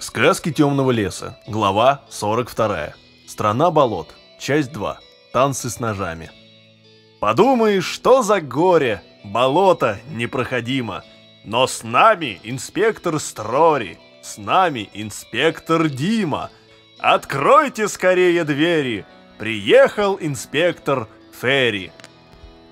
Сказки темного леса. Глава 42. Страна болот. Часть 2. Танцы с ножами. Подумаешь, что за горе? Болото непроходимо. Но с нами инспектор Строри. С нами инспектор Дима. Откройте скорее двери. Приехал инспектор Ферри.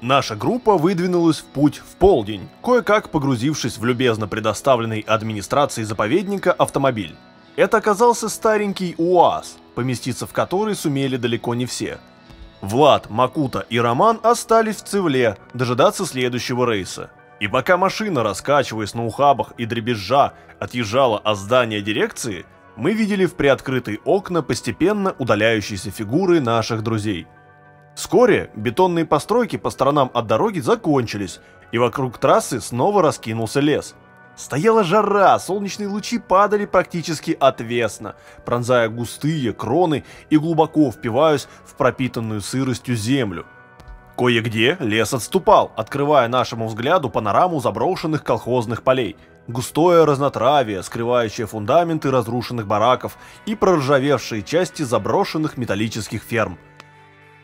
Наша группа выдвинулась в путь в полдень, кое-как погрузившись в любезно предоставленный администрацией заповедника автомобиль. Это оказался старенький УАЗ, поместиться в который сумели далеко не все. Влад, Макута и Роман остались в Цивле дожидаться следующего рейса. И пока машина, раскачиваясь на ухабах и дребезжа, отъезжала от здания дирекции, мы видели в приоткрытые окна постепенно удаляющиеся фигуры наших друзей – Вскоре бетонные постройки по сторонам от дороги закончились, и вокруг трассы снова раскинулся лес. Стояла жара, солнечные лучи падали практически отвесно, пронзая густые кроны и глубоко впиваясь в пропитанную сыростью землю. Кое-где лес отступал, открывая нашему взгляду панораму заброшенных колхозных полей, густое разнотравие, скрывающее фундаменты разрушенных бараков и проржавевшие части заброшенных металлических ферм –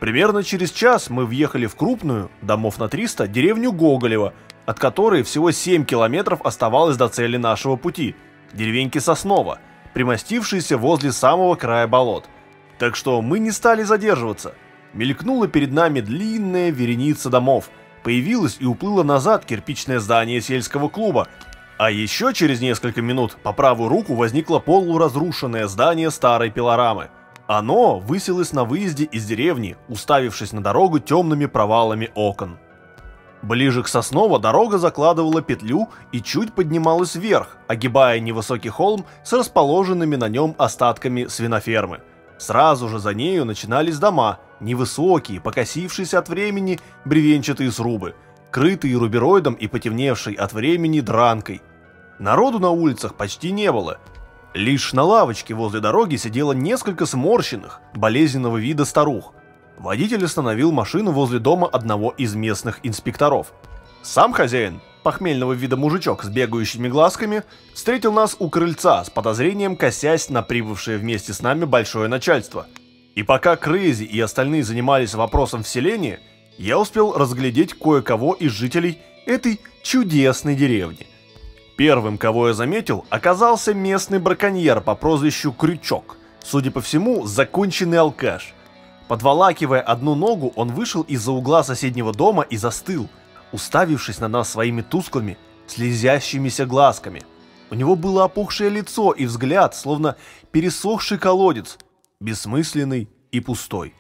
Примерно через час мы въехали в крупную, домов на 300, деревню Гоголева, от которой всего 7 километров оставалось до цели нашего пути, деревеньки Соснова, примостившейся возле самого края болот. Так что мы не стали задерживаться. Мелькнула перед нами длинная вереница домов, появилось и уплыло назад кирпичное здание сельского клуба, а еще через несколько минут по правую руку возникло полуразрушенное здание старой пилорамы – оно высилось на выезде из деревни, уставившись на дорогу темными провалами окон. Ближе к Сосново дорога закладывала петлю и чуть поднималась вверх, огибая невысокий холм с расположенными на нем остатками свинофермы. Сразу же за нею начинались дома, невысокие, покосившиеся от времени бревенчатые срубы, крытые рубероидом и потемневшей от времени дранкой. Народу на улицах почти не было, Лишь на лавочке возле дороги сидело несколько сморщенных, болезненного вида старух. Водитель остановил машину возле дома одного из местных инспекторов. Сам хозяин, похмельного вида мужичок с бегающими глазками, встретил нас у крыльца с подозрением косясь на прибывшее вместе с нами большое начальство. И пока Крейзи и остальные занимались вопросом вселения, я успел разглядеть кое-кого из жителей этой чудесной деревни. Первым, кого я заметил, оказался местный браконьер по прозвищу Крючок. Судя по всему, законченный алкаш. Подволакивая одну ногу, он вышел из-за угла соседнего дома и застыл, уставившись на нас своими тусклыми, слезящимися глазками. У него было опухшее лицо и взгляд, словно пересохший колодец, бессмысленный и пустой.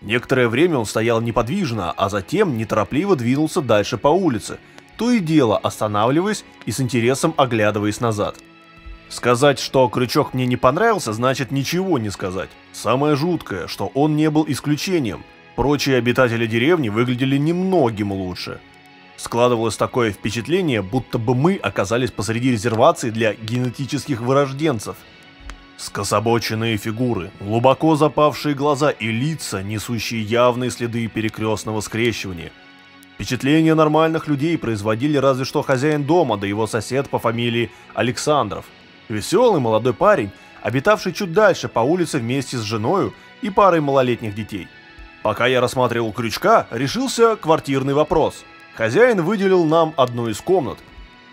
Некоторое время он стоял неподвижно, а затем неторопливо двинулся дальше по улице – то и дело останавливаясь и с интересом оглядываясь назад. Сказать, что крючок мне не понравился, значит ничего не сказать. Самое жуткое, что он не был исключением. Прочие обитатели деревни выглядели немногим лучше. Складывалось такое впечатление, будто бы мы оказались посреди резервации для генетических вырожденцев. Скособоченные фигуры, глубоко запавшие глаза и лица, несущие явные следы перекрестного скрещивания – Впечатление нормальных людей производили разве что хозяин дома, да его сосед по фамилии Александров. Веселый молодой парень, обитавший чуть дальше по улице вместе с женою и парой малолетних детей. Пока я рассматривал крючка, решился квартирный вопрос. Хозяин выделил нам одну из комнат,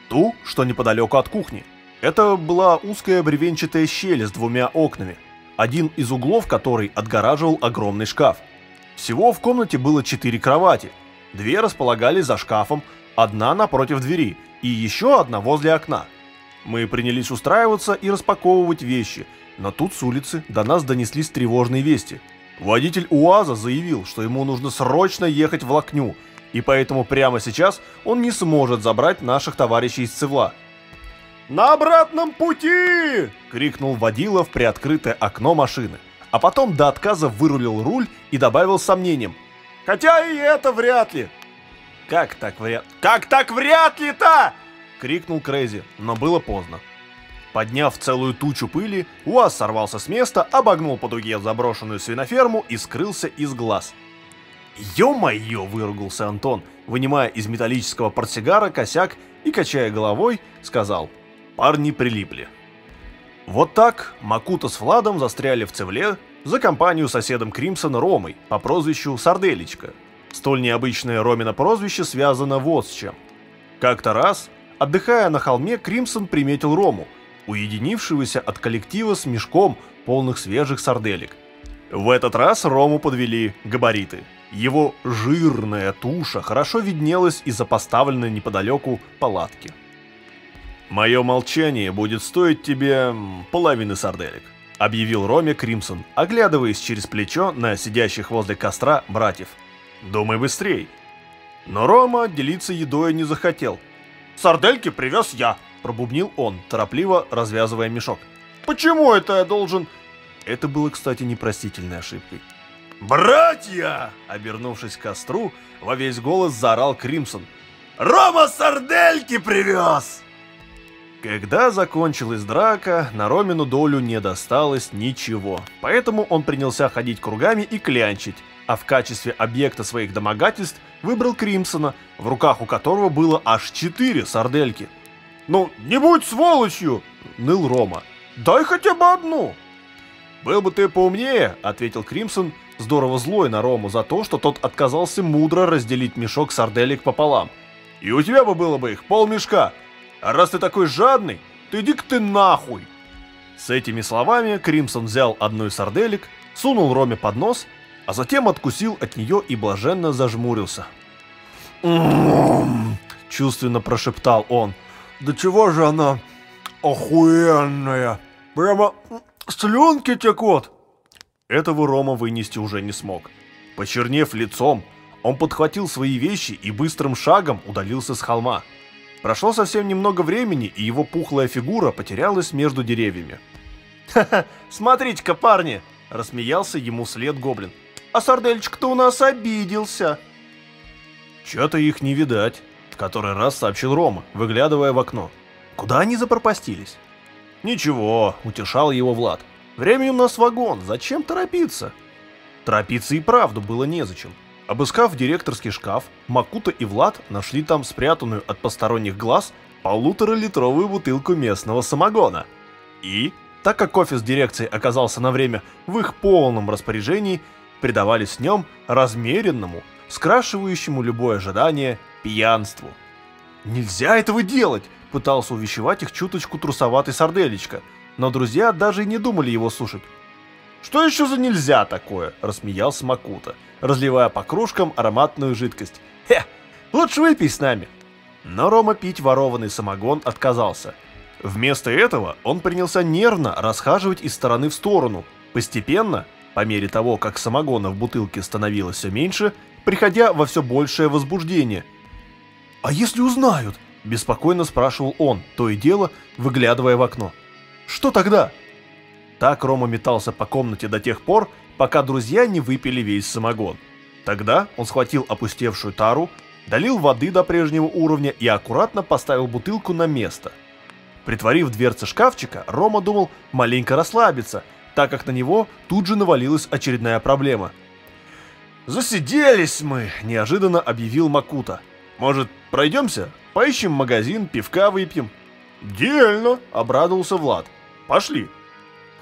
ту, что неподалеку от кухни. Это была узкая бревенчатая щель с двумя окнами, один из углов которой отгораживал огромный шкаф. Всего в комнате было четыре кровати – Две располагались за шкафом, одна напротив двери и еще одна возле окна. Мы принялись устраиваться и распаковывать вещи, но тут с улицы до нас донеслись тревожные вести. Водитель УАЗа заявил, что ему нужно срочно ехать в Лакню, и поэтому прямо сейчас он не сможет забрать наших товарищей из Цевла. «На обратном пути!» — крикнул водила в приоткрытое окно машины, а потом до отказа вырулил руль и добавил сомнением. Хотя и это вряд ли. Как так вряд... Как так вряд ли-то? Крикнул Крейзи, но было поздно. Подняв целую тучу пыли, УАЗ сорвался с места, обогнул по дуге заброшенную свиноферму и скрылся из глаз. «Ё-моё!» – выругался Антон, вынимая из металлического портсигара косяк и, качая головой, сказал «Парни прилипли». Вот так Макута с Владом застряли в Цевле за компанию соседом Кримсона Ромой по прозвищу Сарделечка. Столь необычное Ромино прозвище связано вот с чем. Как-то раз, отдыхая на холме, Кримсон приметил Рому, уединившегося от коллектива с мешком полных свежих сарделек. В этот раз Рому подвели габариты. Его жирная туша хорошо виднелась из-за поставленной неподалеку палатки. «Мое молчание будет стоить тебе половины сарделек», — объявил Роме Кримсон, оглядываясь через плечо на сидящих возле костра братьев. «Думай быстрей». Но Рома делиться едой не захотел. «Сардельки привез я», — пробубнил он, торопливо развязывая мешок. «Почему это я должен...» Это было, кстати, непростительной ошибкой. «Братья!» — обернувшись к костру, во весь голос заорал Кримсон. «Рома сардельки привез!» Когда закончилась драка, на Ромину долю не досталось ничего, поэтому он принялся ходить кругами и клянчить, а в качестве объекта своих домогательств выбрал Кримсона, в руках у которого было аж четыре сардельки. «Ну, не будь сволочью!» — ныл Рома. «Дай хотя бы одну!» «Был бы ты поумнее», — ответил Кримсон, здорово злой на Рому за то, что тот отказался мудро разделить мешок сарделек пополам. «И у тебя бы было бы их полмешка!» А раз ты такой жадный, то иди-ка ты нахуй!» С этими словами Кримсон взял одну из сарделек, сунул Роме под нос, а затем откусил от нее и блаженно зажмурился. «М-м-м!» чувственно прошептал он. «Да чего же она охуенная! Прямо слюнки текут!» Этого Рома вынести уже не смог. Почернев лицом, он подхватил свои вещи и быстрым шагом удалился с холма. Прошло совсем немного времени, и его пухлая фигура потерялась между деревьями. «Ха-ха, смотрите-ка, парни!» – рассмеялся ему след гоблин. «А сардельчик-то у нас обиделся!» «Чё-то их не видать», – в который раз сообщил Рома, выглядывая в окно. «Куда они запропастились?» «Ничего», – утешал его Влад. «Время у нас вагон, зачем торопиться?» Торопиться и правду было незачем. Обыскав директорский шкаф, Макута и Влад нашли там спрятанную от посторонних глаз полуторалитровую бутылку местного самогона. И, так как офис дирекции оказался на время в их полном распоряжении, предавались нем размеренному, скрашивающему любое ожидание пьянству. «Нельзя этого делать!» – пытался увещевать их чуточку трусоватый сарделечка, но друзья даже и не думали его слушать. «Что еще за нельзя такое?» – рассмеялся Макута – разливая по кружкам ароматную жидкость. «Хе, лучше выпей с нами!» Но Рома пить ворованный самогон отказался. Вместо этого он принялся нервно расхаживать из стороны в сторону, постепенно, по мере того, как самогона в бутылке становилось все меньше, приходя во все большее возбуждение. «А если узнают?» – беспокойно спрашивал он, то и дело, выглядывая в окно. «Что тогда?» Так Рома метался по комнате до тех пор, пока друзья не выпили весь самогон. Тогда он схватил опустевшую тару, долил воды до прежнего уровня и аккуратно поставил бутылку на место. Притворив дверцы шкафчика, Рома думал маленько расслабиться, так как на него тут же навалилась очередная проблема. «Засиделись мы!» – неожиданно объявил Макута. «Может, пройдемся? Поищем магазин, пивка выпьем?» «Дельно!» – обрадовался Влад. «Пошли!»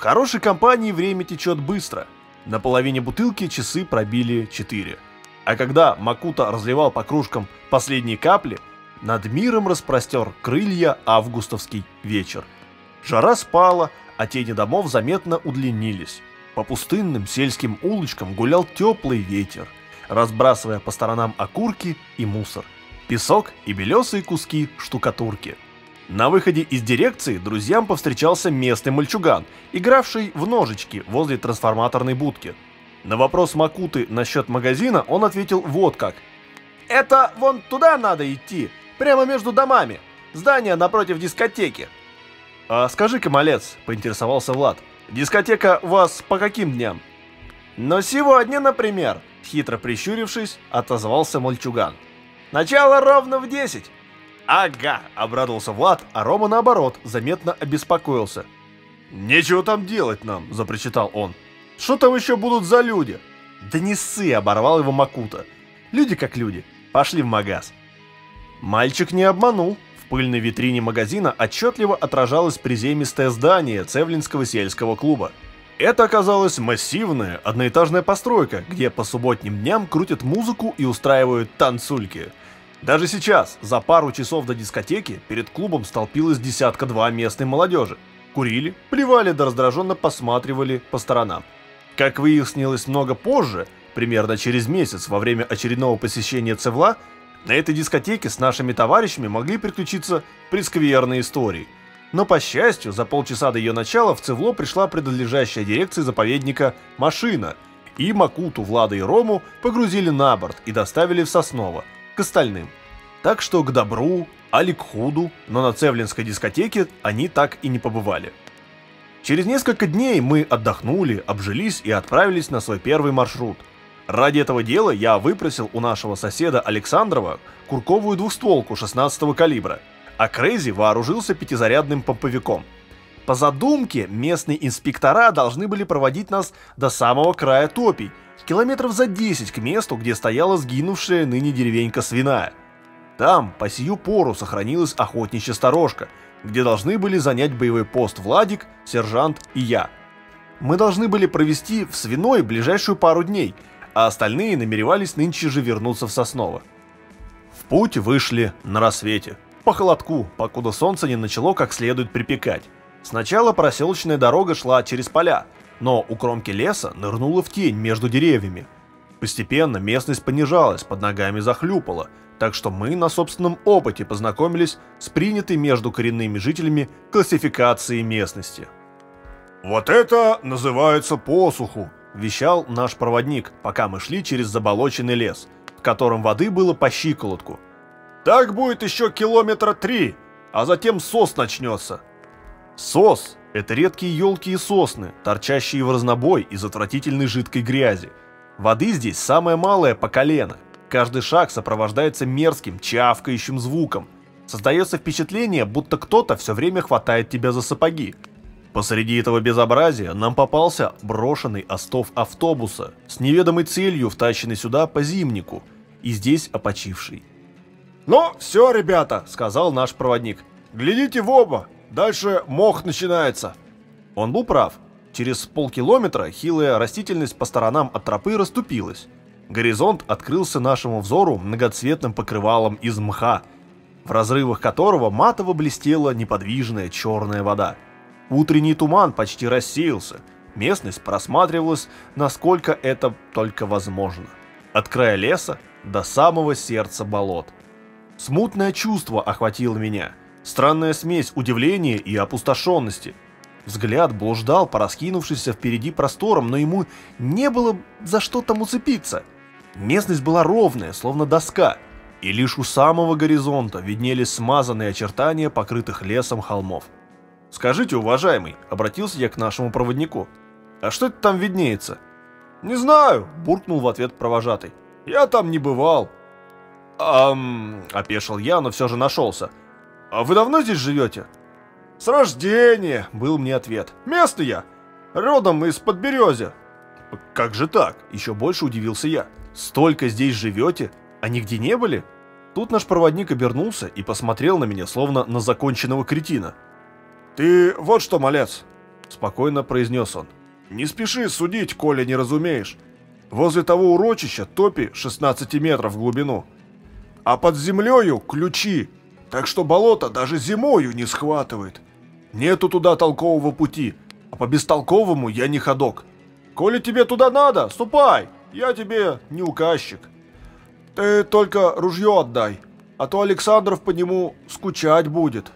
Хорошей компании время течет быстро – на половине бутылки часы пробили 4. А когда Макута разливал по кружкам последние капли, над миром распростер крылья августовский вечер. Жара спала, а тени домов заметно удлинились. По пустынным сельским улочкам гулял теплый ветер, разбрасывая по сторонам окурки и мусор, песок и белесые куски штукатурки. На выходе из дирекции друзьям повстречался местный мальчуган, игравший в ножички возле трансформаторной будки. На вопрос Макуты насчет магазина он ответил вот как. «Это вон туда надо идти, прямо между домами. Здание напротив дискотеки». «А скажи-ка, малец», — поинтересовался Влад, — «дискотека у вас по каким дням?» «Но сегодня, например», — хитро прищурившись, отозвался мальчуган. «Начало ровно в 10. «Ага!» — обрадовался Влад, а Рома, наоборот, заметно обеспокоился. «Нечего там делать нам!» — запричитал он. «Что там еще будут за люди?» «Да не ссы!» — оборвал его Макута. «Люди как люди. Пошли в магаз». Мальчик не обманул. В пыльной витрине магазина отчетливо отражалось приземистое здание Цевлинского сельского клуба. Это оказалась массивная одноэтажная постройка, где по субботним дням крутят музыку и устраивают танцульки. Даже сейчас, за пару часов до дискотеки, перед клубом столпилась десятка-два местной молодежи. Курили, плевали да раздраженно посматривали по сторонам. Как выяснилось много позже, примерно через месяц во время очередного посещения Цевла, на этой дискотеке с нашими товарищами могли приключиться прескверные истории. Но, по счастью, за полчаса до ее начала в Цевло пришла принадлежащая дирекции заповедника машина, и Макуту, Влада и Рому погрузили на борт и доставили в Сосново, остальным. Так что к добру, али к худу, но на Цевлинской дискотеке они так и не побывали. Через несколько дней мы отдохнули, обжились и отправились на свой первый маршрут – Ради этого дела я выпросил у нашего соседа Александрова курковую двухстволку 16 калибра, а Крейзи вооружился пятизарядным помповиком. По задумке, местные инспектора должны были проводить нас до самого края топий, километров за 10 к месту, где стояла сгинувшая ныне деревенька Свиная. Там по сию пору сохранилась охотничья сторожка, где должны были занять боевой пост Владик, сержант и я. Мы должны были провести в Свиной ближайшую пару дней – а остальные намеревались нынче же вернуться в Сосново. В путь вышли на рассвете, по холодку, покуда солнце не начало как следует припекать. Сначала проселочная дорога шла через поля, но у кромки леса нырнула в тень между деревьями. Постепенно местность понижалась, под ногами захлюпала, так что мы на собственном опыте познакомились с принятой между коренными жителями классификацией местности. «Вот это называется посуху», вещал наш проводник, пока мы шли через заболоченный лес, в котором воды было по щиколотку. «Так будет еще километра три, а затем сос начнется». Сос – это редкие елки и сосны, торчащие в разнобой из отвратительной жидкой грязи. Воды здесь самое малое по колено. Каждый шаг сопровождается мерзким, чавкающим звуком. Создается впечатление, будто кто-то все время хватает тебя за сапоги – Посреди этого безобразия нам попался брошенный остов автобуса с неведомой целью, втащенный сюда по зимнику, и здесь опочивший. «Ну, все, ребята», — сказал наш проводник. «Глядите в оба, дальше мох начинается». Он был прав. Через полкилометра хилая растительность по сторонам от тропы расступилась. Горизонт открылся нашему взору многоцветным покрывалом из мха, в разрывах которого матово блестела неподвижная черная вода. Утренний туман почти рассеялся. Местность просматривалась, насколько это только возможно. От края леса до самого сердца болот. Смутное чувство охватило меня. Странная смесь удивления и опустошенности. Взгляд блуждал по раскинувшейся впереди просторам, но ему не было за что там уцепиться. Местность была ровная, словно доска, и лишь у самого горизонта виднелись смазанные очертания покрытых лесом холмов. «Скажите, уважаемый», — обратился я к нашему проводнику, — «а что это там виднеется?» «Не знаю», — буркнул в ответ провожатый. «Я там не бывал». «Ам...» — опешил я, но все же нашелся. «А вы давно здесь живете?» «С рождения», — был мне ответ. «Местный я. Родом из Подберезя». «Как же так?» — еще больше удивился я. «Столько здесь живете, а нигде не были?» Тут наш проводник обернулся и посмотрел на меня, словно на законченного кретина. «Ты вот что, малец!» — спокойно произнес он. «Не спеши судить, коли не разумеешь. Возле того урочища топи 16 метров в глубину. А под землею ключи, так что болото даже зимою не схватывает. Нету туда толкового пути, а по бестолковому я не ходок. Коли тебе туда надо, ступай, я тебе не указчик. Ты только ружье отдай, а то Александров по нему скучать будет».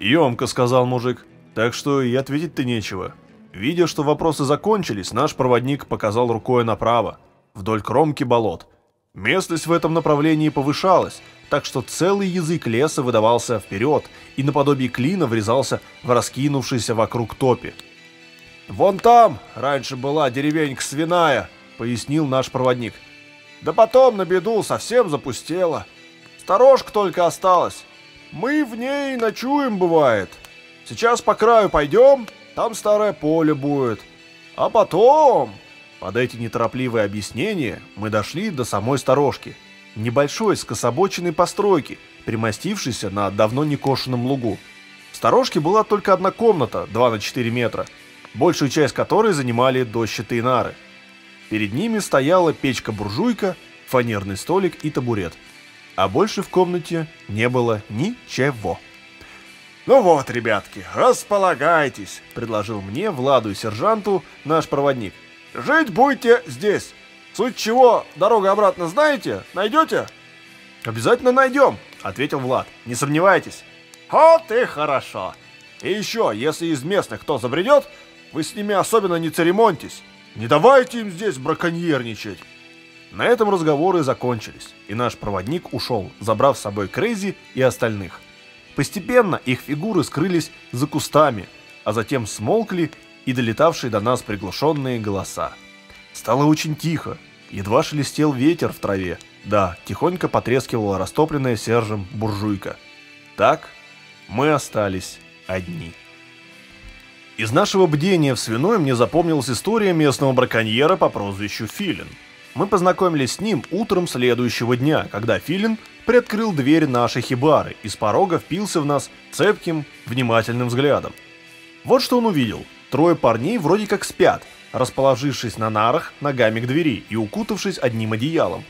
«Емко», — сказал мужик, — «так что и ответить-то нечего». Видя, что вопросы закончились, наш проводник показал рукой направо, вдоль кромки болот. Местность в этом направлении повышалась, так что целый язык леса выдавался вперед и наподобие клина врезался в раскинувшийся вокруг топи. «Вон там раньше была деревенька свиная», — пояснил наш проводник. «Да потом на беду совсем запустела. Сторожка только осталась. Мы в ней ночуем, бывает. Сейчас по краю пойдем, там старое поле будет. А потом...» Под эти неторопливые объяснения мы дошли до самой сторожки. Небольшой скособоченной постройки, примостившийся на давно некошенном лугу. В сторожке была только одна комната, 2 на 4 метра, большую часть которой занимали дощатые нары. Перед ними стояла печка-буржуйка, фанерный столик и табурет. А больше в комнате не было ничего. «Ну вот, ребятки, располагайтесь», — предложил мне, Владу и сержанту, наш проводник. «Жить будете здесь. Суть чего, дорога обратно знаете? Найдете?» «Обязательно найдем», — ответил Влад. «Не сомневайтесь». «Вот и хорошо. И еще, если из местных кто забредет, вы с ними особенно не церемоньтесь. Не давайте им здесь браконьерничать». На этом разговоры закончились, и наш проводник ушел, забрав с собой Крейзи и остальных. Постепенно их фигуры скрылись за кустами, а затем смолкли и долетавшие до нас приглушенные голоса. Стало очень тихо, едва шелестел ветер в траве, да, тихонько потрескивала растопленная Сержем буржуйка. Так мы остались одни. Из нашего бдения в свиной мне запомнилась история местного браконьера по прозвищу Филин. Мы познакомились с ним утром следующего дня, когда Филин приоткрыл дверь нашей хибары и с порога впился в нас цепким, внимательным взглядом. Вот что он увидел. Трое парней вроде как спят, расположившись на нарах ногами к двери и укутавшись одним одеялом.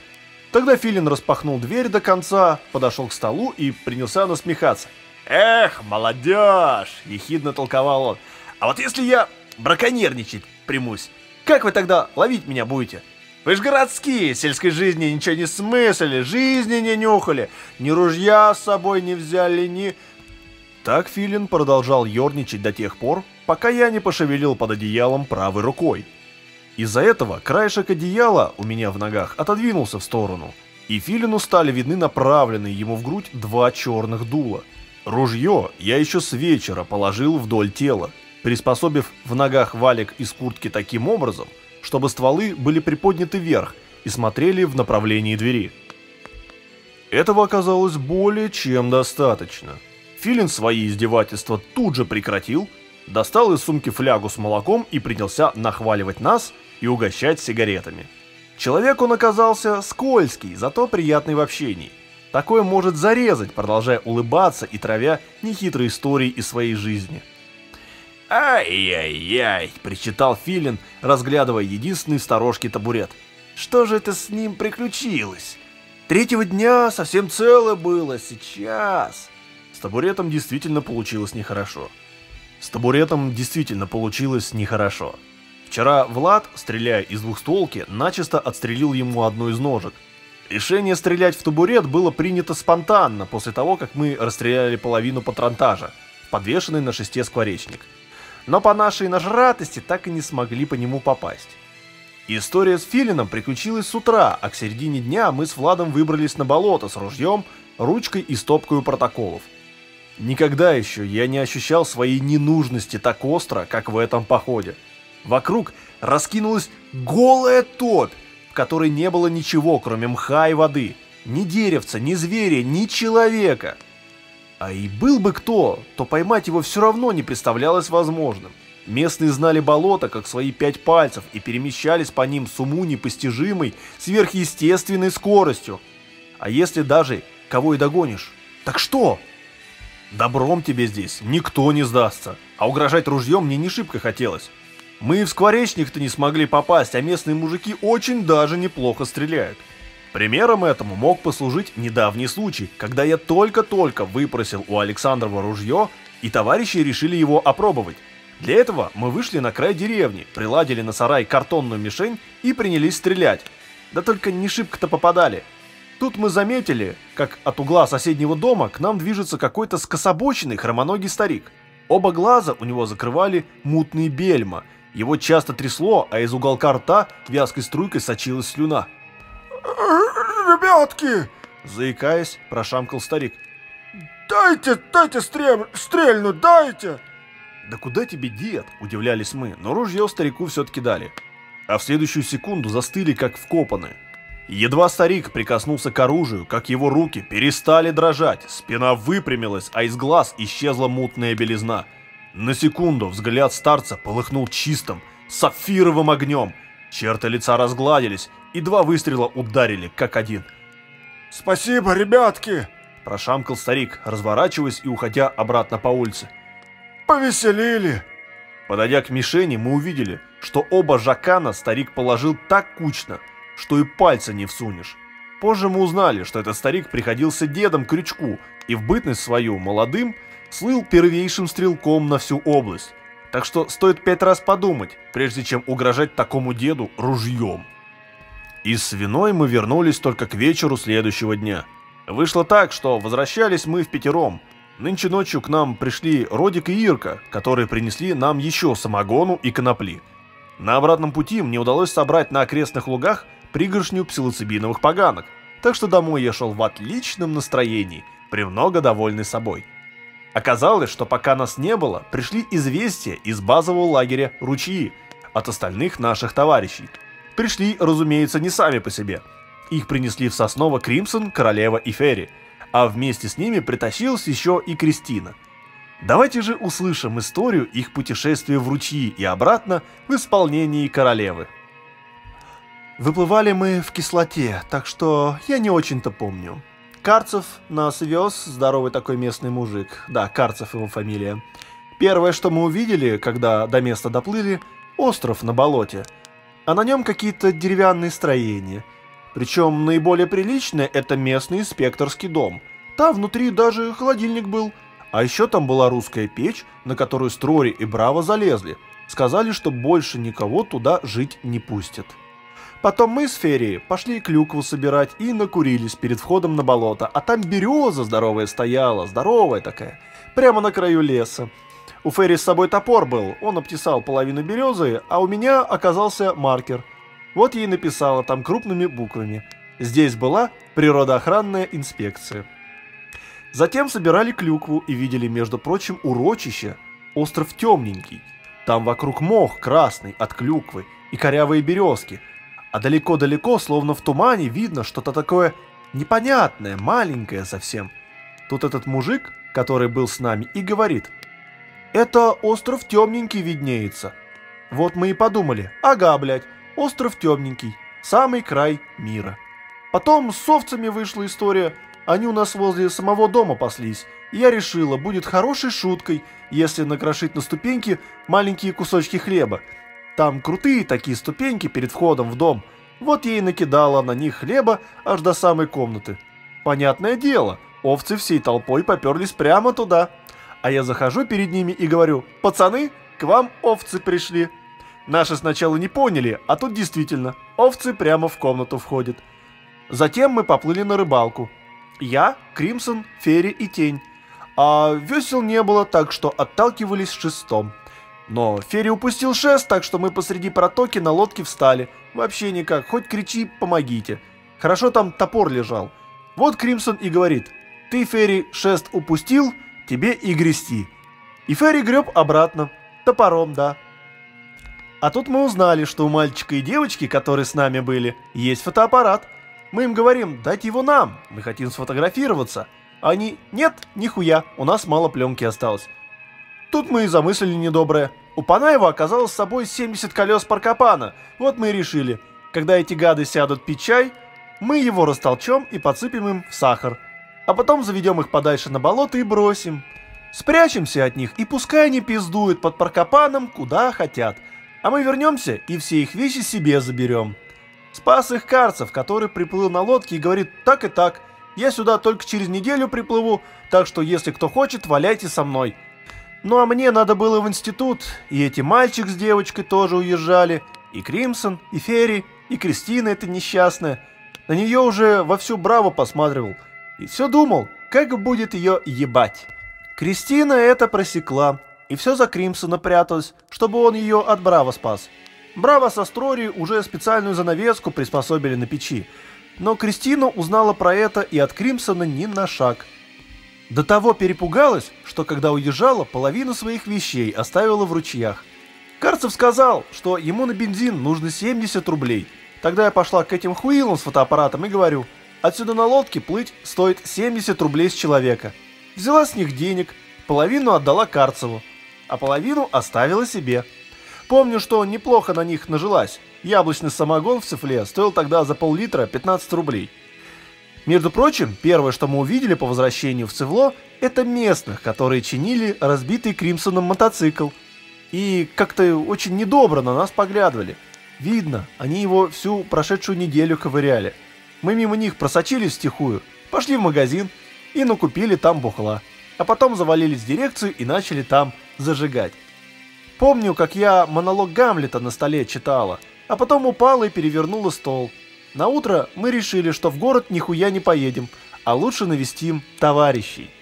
Тогда Филин распахнул дверь до конца, подошел к столу и принялся насмехаться. «Эх, молодежь!» – ехидно толковал он. «А вот если я браконьерничать примусь, как вы тогда ловить меня будете?» Вы ж городские, сельской жизни ничего не смыслили, жизни не нюхали, ни ружья с собой не взяли, ни... Так Филин продолжал ерничать до тех пор, пока я не пошевелил под одеялом правой рукой. Из-за этого краешек одеяла у меня в ногах отодвинулся в сторону, и Филину стали видны направленные ему в грудь два черных дула. Ружье я еще с вечера положил вдоль тела, приспособив в ногах валик из куртки таким образом, чтобы стволы были приподняты вверх и смотрели в направлении двери. Этого оказалось более чем достаточно. Филин свои издевательства тут же прекратил, достал из сумки флягу с молоком и принялся нахваливать нас и угощать сигаретами. Человек он оказался скользкий, зато приятный в общении. Такое может зарезать, продолжая улыбаться и травя нехитрые истории из своей жизни. «Ай-яй-яй!» – причитал Филин, разглядывая единственный в сторожке табурет. «Что же это с ним приключилось? Третьего дня совсем целое было, сейчас...» С табуретом действительно получилось нехорошо. С табуретом действительно получилось нехорошо. Вчера Влад, стреляя из двухстволки, начисто отстрелил ему одну из ножек. Решение стрелять в табурет было принято спонтанно после того, как мы расстреляли половину патронтажа, подвешенный на шесте скворечник но по нашей нажратости так и не смогли по нему попасть. История с Филином приключилась с утра, а к середине дня мы с Владом выбрались на болото с ружьем, ручкой и стопкой протоколов. Никогда еще я не ощущал своей ненужности так остро, как в этом походе. Вокруг раскинулась голая топь, в которой не было ничего, кроме мха и воды. Ни деревца, ни зверя, ни человека. А и был бы кто, то поймать его все равно не представлялось возможным. Местные знали болото как свои пять пальцев и перемещались по ним с уму непостижимой, сверхъестественной скоростью. А если даже кого и догонишь, так что? Добром тебе здесь никто не сдастся, а угрожать ружьем мне не шибко хотелось. Мы и в скворечник-то не смогли попасть, а местные мужики очень даже неплохо стреляют. Примером этому мог послужить недавний случай, когда я только-только выпросил у Александрова ружье, и товарищи решили его опробовать. Для этого мы вышли на край деревни, приладили на сарай картонную мишень и принялись стрелять. Да только не шибко-то попадали. Тут мы заметили, как от угла соседнего дома к нам движется какой-то скособоченный хромоногий старик. Оба глаза у него закрывали мутные бельма, его часто трясло, а из уголка рта вязкой струйкой сочилась слюна. «Ребятки!» Заикаясь, прошамкал старик. «Дайте, дайте стрель, стрельнуть, дайте!» «Да куда тебе, дед?» – удивлялись мы, но ружье старику все-таки дали. А в следующую секунду застыли, как вкопанные. Едва старик прикоснулся к оружию, как его руки перестали дрожать, спина выпрямилась, а из глаз исчезла мутная белизна. На секунду взгляд старца полыхнул чистым, сапфировым огнем – Черты лица разгладились, и два выстрела ударили, как один. «Спасибо, ребятки!» – прошамкал старик, разворачиваясь и уходя обратно по улице. «Повеселили!» Подойдя к мишени, мы увидели, что оба жакана старик положил так кучно, что и пальца не всунешь. Позже мы узнали, что этот старик приходился дедом Крючку и в бытность свою молодым слыл первейшим стрелком на всю область. Так что стоит пять раз подумать, прежде чем угрожать такому деду ружьем. Из свиной мы вернулись только к вечеру следующего дня. Вышло так, что возвращались мы в пятером. Нынче ночью к нам пришли Родик и Ирка, которые принесли нам еще самогону и конопли. На обратном пути мне удалось собрать на окрестных лугах пригоршню псилоцибиновых поганок, так что домой я шел в отличном настроении, премного довольный собой. Оказалось, что пока нас не было, пришли известия из базового лагеря «Ручьи» от остальных наших товарищей. Пришли, разумеется, не сами по себе. Их принесли в Сосново Кримсон, Королева и Ферри, а вместе с ними притащилась еще и Кристина. Давайте же услышим историю их путешествия в ручьи и обратно в исполнении Королевы. Выплывали мы в кислоте, так что я не очень-то помню. Карцев нас вез, здоровый такой местный мужик. Да, Карцев его фамилия. Первое, что мы увидели, когда до места доплыли, остров на болоте. А на нем какие-то деревянные строения. Причем наиболее приличное это местный инспекторский дом. Там внутри даже холодильник был. А еще там была русская печь, на которую Строри и Браво залезли. Сказали, что больше никого туда жить не пустят. Потом мы с Ферри пошли клюкву собирать и накурились перед входом на болото, а там береза здоровая стояла, здоровая такая, прямо на краю леса. У Ферри с собой топор был, он обтесал половину березы, а у меня оказался маркер. Вот ей написала там крупными буквами. Здесь была природоохранная инспекция. Затем собирали клюкву и видели, между прочим, урочище, остров темненький. Там вокруг мох красный от клюквы и корявые березки – а далеко-далеко, словно в тумане, видно что-то такое непонятное, маленькое совсем. Тут этот мужик, который был с нами, и говорит, «Это остров темненький виднеется». Вот мы и подумали, ага, блядь, остров темненький, самый край мира. Потом с овцами вышла история, они у нас возле самого дома паслись, и я решила, будет хорошей шуткой, если накрошить на ступеньки маленькие кусочки хлеба, там крутые такие ступеньки перед входом в дом. Вот ей накидала на них хлеба аж до самой комнаты. Понятное дело, овцы всей толпой поперлись прямо туда. А я захожу перед ними и говорю, пацаны, к вам овцы пришли. Наши сначала не поняли, а тут действительно, овцы прямо в комнату входят. Затем мы поплыли на рыбалку. Я, Кримсон, Ферри и Тень. А весел не было, так что отталкивались шестом. Но Ферри упустил шест, так что мы посреди протоки на лодке встали. Вообще никак, хоть кричи, помогите. Хорошо там топор лежал. Вот Кримсон и говорит, ты, Ферри, шест упустил, тебе и грести. И Ферри греб обратно, топором, да. А тут мы узнали, что у мальчика и девочки, которые с нами были, есть фотоаппарат. Мы им говорим, дайте его нам, мы хотим сфотографироваться. Они, нет, нихуя, у нас мало пленки осталось. Тут мы и замыслили недоброе. У Панаева оказалось с собой 70 колес паркопана. Вот мы и решили, когда эти гады сядут пить чай, мы его растолчем и подсыпем им в сахар. А потом заведем их подальше на болото и бросим. Спрячемся от них, и пускай они пиздуют под паркопаном куда хотят. А мы вернемся и все их вещи себе заберем. Спас их Карцев, который приплыл на лодке и говорит так и так. Я сюда только через неделю приплыву, так что если кто хочет, валяйте со мной. Ну а мне надо было в институт, и эти мальчик с девочкой тоже уезжали, и Кримсон, и Ферри, и Кристина эта несчастная. На нее уже вовсю браво посматривал, и все думал, как будет ее ебать. Кристина это просекла, и все за Кримсона пряталась, чтобы он ее от Браво спас. Браво со Строри уже специальную занавеску приспособили на печи, но Кристина узнала про это и от Кримсона ни на шаг – до того перепугалась, что когда уезжала, половину своих вещей оставила в ручьях. Карцев сказал, что ему на бензин нужно 70 рублей. Тогда я пошла к этим хуилам с фотоаппаратом и говорю, отсюда на лодке плыть стоит 70 рублей с человека. Взяла с них денег, половину отдала Карцеву, а половину оставила себе. Помню, что неплохо на них нажилась. Яблочный самогон в цифле стоил тогда за пол-литра 15 рублей. Между прочим, первое, что мы увидели по возвращению в Цевло, это местных, которые чинили разбитый Кримсоном мотоцикл. И как-то очень недобро на нас поглядывали. Видно, они его всю прошедшую неделю ковыряли. Мы мимо них просочились стихую, пошли в магазин и накупили там бухла. А потом завалились в дирекцию и начали там зажигать. Помню, как я монолог Гамлета на столе читала, а потом упала и перевернула стол. На утро мы решили, что в город нихуя не поедем, а лучше навестим товарищей.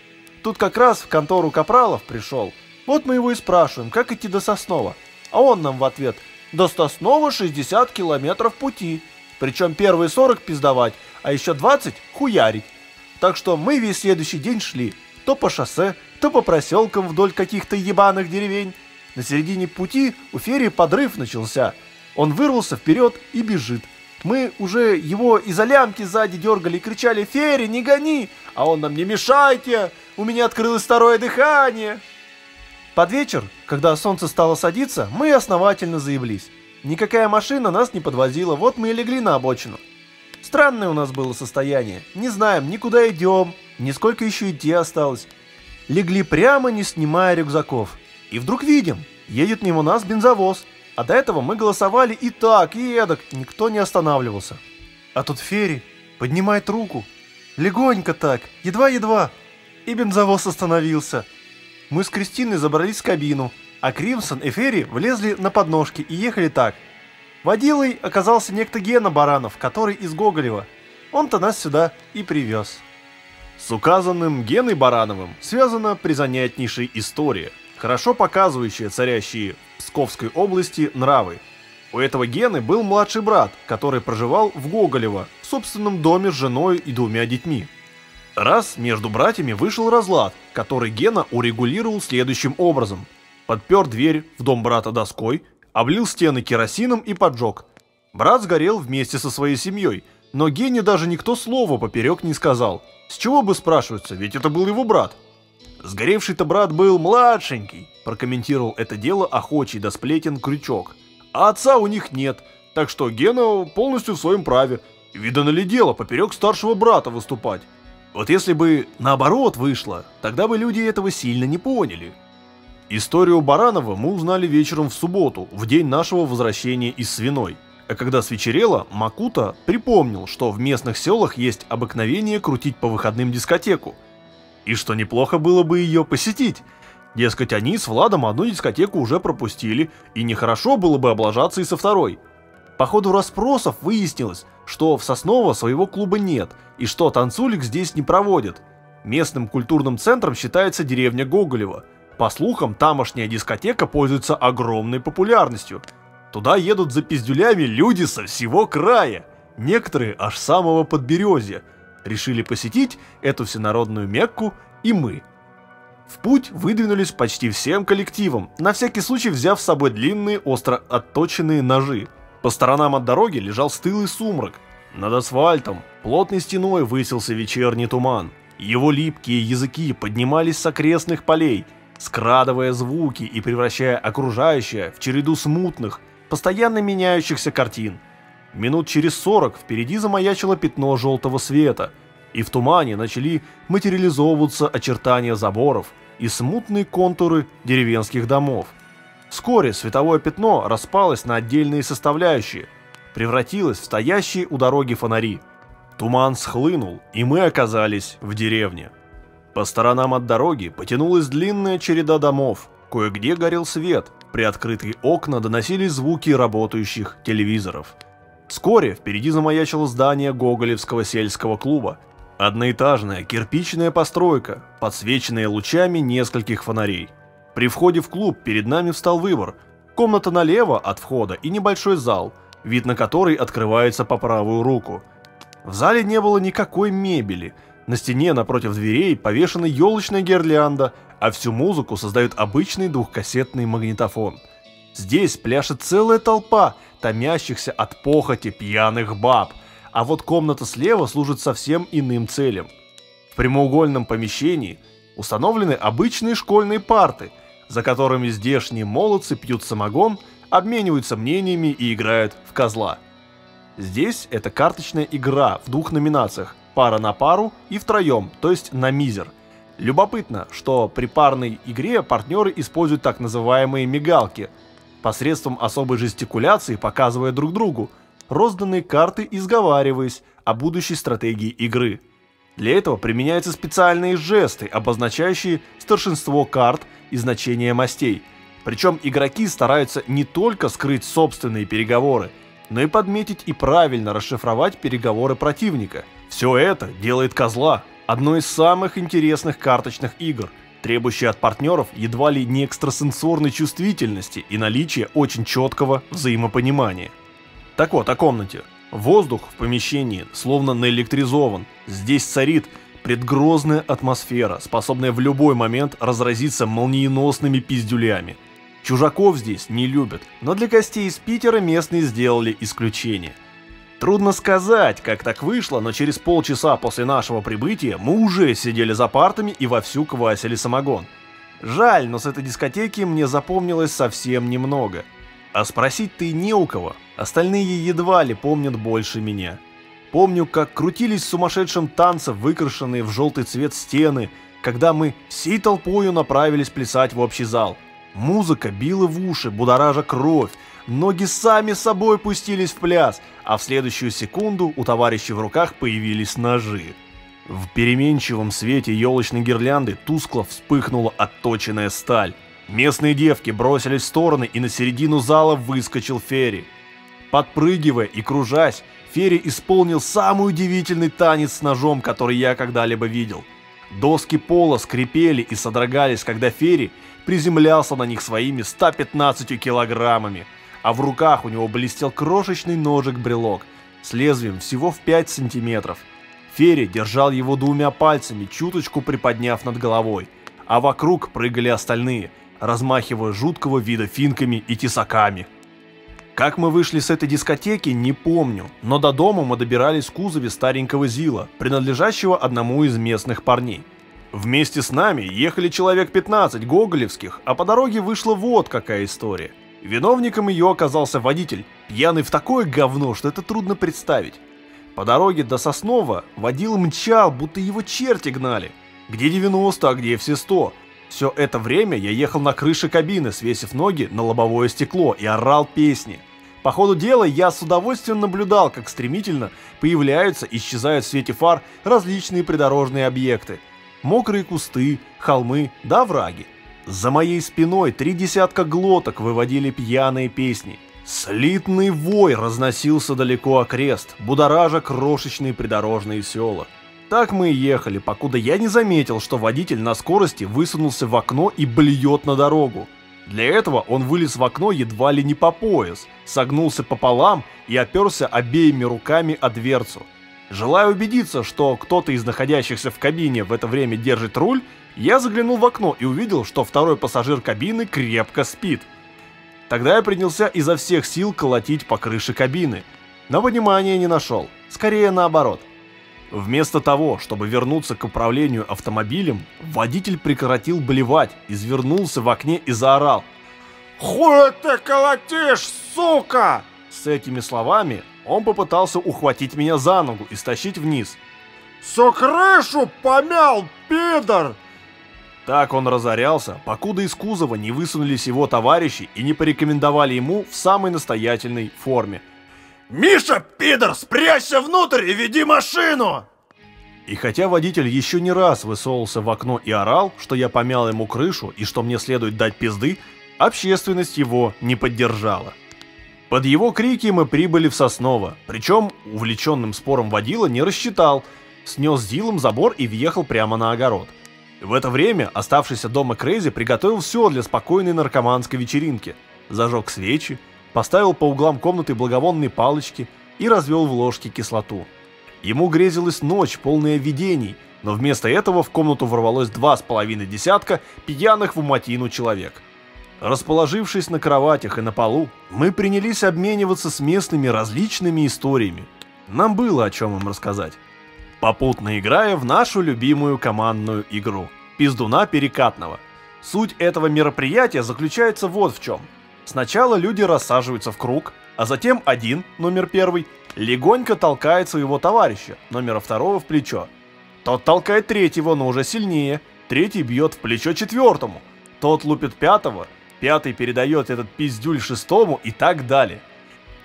Тут как раз в контору Капралов пришел. Вот мы его и спрашиваем, как идти до Соснова. А он нам в ответ, до Соснова 60 километров пути. Причем первые 40 пиздовать, а еще 20 хуярить. Так что мы весь следующий день шли, то по шоссе, то по проселкам вдоль каких-то ебаных деревень. На середине пути у Ферри подрыв начался. Он вырвался вперед и бежит. Мы уже его из-за лямки сзади дергали и кричали «Ферри, не гони!» А он нам «Не мешайте! У меня открылось второе дыхание!» Под вечер, когда солнце стало садиться, мы основательно заявились. Никакая машина нас не подвозила, вот мы и легли на обочину. Странное у нас было состояние. Не знаем, никуда идем, ни сколько еще идти осталось. Легли прямо, не снимая рюкзаков. И вдруг видим, едет мимо нас бензовоз. А до этого мы голосовали и так, и эдак, никто не останавливался. А тут Ферри поднимает руку. Легонько так, едва-едва. И бензовоз остановился. Мы с Кристиной забрались в кабину, а Кримсон и Ферри влезли на подножки и ехали так. Водилой оказался некто Гена Баранов, который из Гоголева. Он-то нас сюда и привез. С указанным Геной Барановым связана призанятнейшая история, хорошо показывающая царящие Псковской области нравы. У этого Гены был младший брат, который проживал в Гоголево, в собственном доме с женой и двумя детьми. Раз между братьями вышел разлад, который Гена урегулировал следующим образом. Подпер дверь в дом брата доской, облил стены керосином и поджег. Брат сгорел вместе со своей семьей, но Гене даже никто слова поперек не сказал. С чего бы спрашиваться, ведь это был его брат. Сгоревший-то брат был младшенький, прокомментировал это дело охочий до сплетен Крючок. А отца у них нет, так что Гена полностью в своем праве. Видано ли дело поперек старшего брата выступать? Вот если бы наоборот вышло, тогда бы люди этого сильно не поняли. Историю Баранова мы узнали вечером в субботу, в день нашего возвращения из Свиной. А когда свечерело, Макута припомнил, что в местных селах есть обыкновение крутить по выходным дискотеку. И что неплохо было бы ее посетить. Дескать, они с Владом одну дискотеку уже пропустили, и нехорошо было бы облажаться и со второй. По ходу расспросов выяснилось, что в Сосново своего клуба нет, и что танцулик здесь не проводят. Местным культурным центром считается деревня Гоголева. По слухам, тамошняя дискотека пользуется огромной популярностью. Туда едут за пиздюлями люди со всего края. Некоторые аж самого подберезья. Решили посетить эту всенародную Мекку и мы. В путь выдвинулись почти всем коллективом, на всякий случай взяв с собой длинные остро отточенные ножи. По сторонам от дороги лежал стылый сумрак. Над асфальтом плотной стеной высился вечерний туман. Его липкие языки поднимались с окрестных полей, скрадывая звуки и превращая окружающее в череду смутных, постоянно меняющихся картин. Минут через сорок впереди замаячило пятно желтого света, и в тумане начали материализовываться очертания заборов и смутные контуры деревенских домов. Вскоре световое пятно распалось на отдельные составляющие, превратилось в стоящие у дороги фонари. Туман схлынул, и мы оказались в деревне. По сторонам от дороги потянулась длинная череда домов, кое-где горел свет, при открытые окна доносились звуки работающих телевизоров. Вскоре впереди замаячило здание Гоголевского сельского клуба, одноэтажная кирпичная постройка, подсвеченная лучами нескольких фонарей. При входе в клуб перед нами встал выбор. Комната налево от входа и небольшой зал, вид на который открывается по правую руку. В зале не было никакой мебели. На стене напротив дверей повешена елочная гирлянда, а всю музыку создает обычный двухкассетный магнитофон. Здесь пляшет целая толпа томящихся от похоти пьяных баб, а вот комната слева служит совсем иным целям. В прямоугольном помещении установлены обычные школьные парты – за которыми здешние молодцы пьют самогон, обмениваются мнениями и играют в козла. Здесь это карточная игра в двух номинациях пара на пару и втроем, то есть на мизер. Любопытно, что при парной игре партнеры используют так называемые мигалки, посредством особой жестикуляции показывая друг другу розданные карты и сговариваясь о будущей стратегии игры. Для этого применяются специальные жесты, обозначающие старшинство карт и значение мастей. Причем игроки стараются не только скрыть собственные переговоры, но и подметить и правильно расшифровать переговоры противника. Все это делает козла одной из самых интересных карточных игр, требующей от партнеров едва ли не экстрасенсорной чувствительности и наличия очень четкого взаимопонимания. Так вот, о комнате. Воздух в помещении словно наэлектризован. Здесь царит предгрозная атмосфера, способная в любой момент разразиться молниеносными пиздюлями. Чужаков здесь не любят, но для гостей из Питера местные сделали исключение. Трудно сказать, как так вышло, но через полчаса после нашего прибытия мы уже сидели за партами и вовсю квасили самогон. Жаль, но с этой дискотеки мне запомнилось совсем немного. А спросить-то и не у кого, остальные едва ли помнят больше меня. Помню, как крутились в сумасшедшем танце выкрашенные в желтый цвет стены, когда мы всей толпою направились плясать в общий зал. Музыка била в уши, будоража кровь, ноги сами собой пустились в пляс, а в следующую секунду у товарищей в руках появились ножи. В переменчивом свете елочной гирлянды тускло вспыхнула отточенная сталь. Местные девки бросились в стороны, и на середину зала выскочил Ферри. Подпрыгивая и кружась, Ферри исполнил самый удивительный танец с ножом, который я когда-либо видел. Доски пола скрипели и содрогались, когда Ферри приземлялся на них своими 115 килограммами, а в руках у него блестел крошечный ножик-брелок с лезвием всего в 5 сантиметров. Ферри держал его двумя пальцами, чуточку приподняв над головой, а вокруг прыгали остальные – размахивая жуткого вида финками и тесаками. Как мы вышли с этой дискотеки, не помню, но до дома мы добирались в кузове старенького Зила, принадлежащего одному из местных парней. Вместе с нами ехали человек 15 гоголевских, а по дороге вышла вот какая история. Виновником ее оказался водитель, пьяный в такое говно, что это трудно представить. По дороге до Соснова водил мчал, будто его черти гнали. Где 90, а где все 100. Все это время я ехал на крыше кабины, свесив ноги на лобовое стекло и орал песни. По ходу дела я с удовольствием наблюдал, как стремительно появляются и исчезают в свете фар различные придорожные объекты. Мокрые кусты, холмы да враги. За моей спиной три десятка глоток выводили пьяные песни. Слитный вой разносился далеко окрест, будоража крошечные придорожные села. Так мы и ехали, покуда я не заметил, что водитель на скорости высунулся в окно и блюет на дорогу. Для этого он вылез в окно едва ли не по пояс, согнулся пополам и оперся обеими руками о дверцу. Желая убедиться, что кто-то из находящихся в кабине в это время держит руль, я заглянул в окно и увидел, что второй пассажир кабины крепко спит. Тогда я принялся изо всех сил колотить по крыше кабины. Но понимания не нашел, скорее наоборот – Вместо того, чтобы вернуться к управлению автомобилем, водитель прекратил блевать, извернулся в окне и заорал. «Хуй ты колотишь, сука!» С этими словами он попытался ухватить меня за ногу и стащить вниз. «Всю крышу помял, пидор!» Так он разорялся, покуда из кузова не высунулись его товарищи и не порекомендовали ему в самой настоятельной форме – «Миша, пидор, спрячься внутрь и веди машину!» И хотя водитель еще не раз высовывался в окно и орал, что я помял ему крышу и что мне следует дать пизды, общественность его не поддержала. Под его крики мы прибыли в Сосново, причем увлеченным спором водила не рассчитал, снес Зилом забор и въехал прямо на огород. В это время оставшийся дома Крейзи приготовил все для спокойной наркоманской вечеринки. Зажег свечи, поставил по углам комнаты благовонные палочки и развел в ложке кислоту. Ему грезилась ночь, полная видений, но вместо этого в комнату ворвалось два с половиной десятка пьяных в уматину человек. Расположившись на кроватях и на полу, мы принялись обмениваться с местными различными историями. Нам было о чем им рассказать. Попутно играя в нашу любимую командную игру – пиздуна перекатного. Суть этого мероприятия заключается вот в чем – Сначала люди рассаживаются в круг, А затем один, номер первый, легонько толкает своего товарища, номера второго, в плечо. Тот толкает третьего, но уже сильнее. Третий бьет в плечо четвертому. Тот лупит пятого. Пятый передает этот пиздюль шестому и так далее.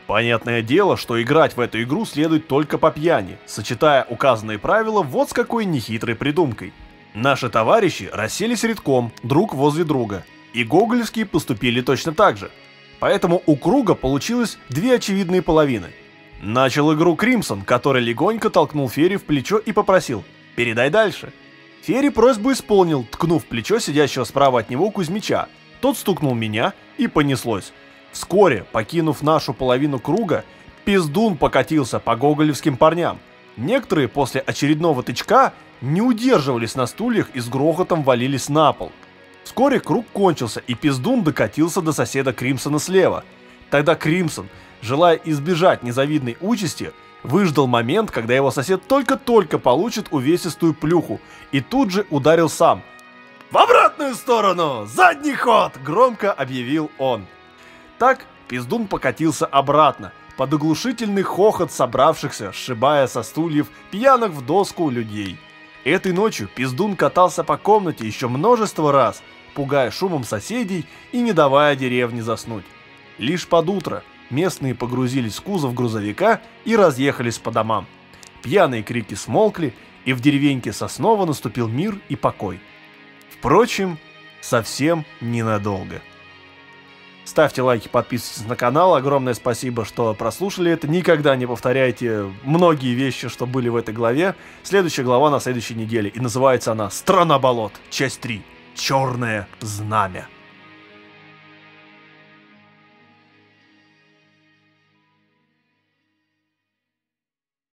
Понятное дело, что играть в эту игру следует только по пьяни, сочетая указанные правила вот с какой нехитрой придумкой. Наши товарищи расселись редком, друг возле друга, и гоголевские поступили точно так же. Поэтому у круга получилось две очевидные половины. Начал игру Кримсон, который легонько толкнул Ферри в плечо и попросил «Передай дальше». Ферри просьбу исполнил, ткнув плечо сидящего справа от него Кузьмича. Тот стукнул меня, и понеслось. Вскоре, покинув нашу половину круга, пиздун покатился по гоголевским парням. Некоторые после очередного тычка не удерживались на стульях и с грохотом валились на пол. Вскоре круг кончился, и пиздун докатился до соседа Кримсона слева. Тогда Кримсон, желая избежать незавидной участи, выждал момент, когда его сосед только-только получит увесистую плюху, и тут же ударил сам. «В обратную сторону! Задний ход!» – громко объявил он. Так пиздун покатился обратно, под оглушительный хохот собравшихся, сшибая со стульев пьяных в доску людей. Этой ночью пиздун катался по комнате еще множество раз, пугая шумом соседей и не давая деревне заснуть. Лишь под утро местные погрузились в кузов грузовика и разъехались по домам. Пьяные крики смолкли, и в деревеньке Соснова наступил мир и покой. Впрочем, совсем ненадолго. Ставьте лайки, подписывайтесь на канал. Огромное спасибо, что прослушали это. Никогда не повторяйте многие вещи, что были в этой главе. Следующая глава на следующей неделе. И называется она «Страна болот. Часть 3. Черное знамя».